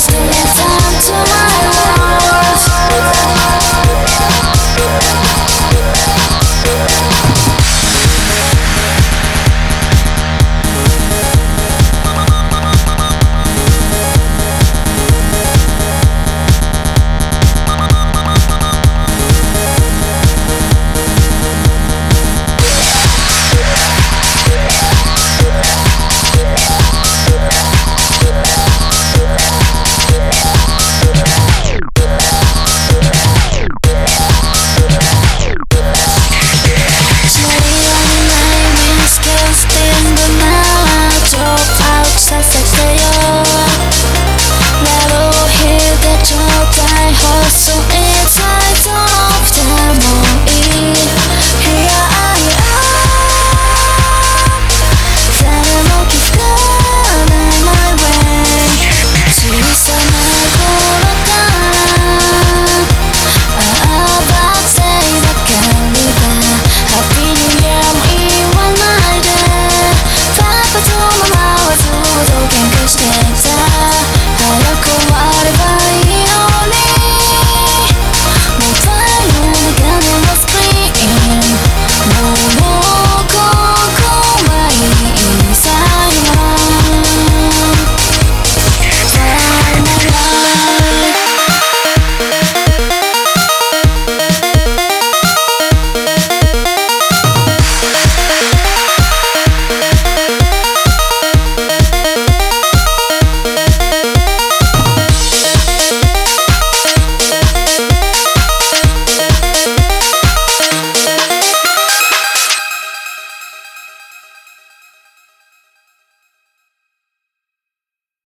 Still time to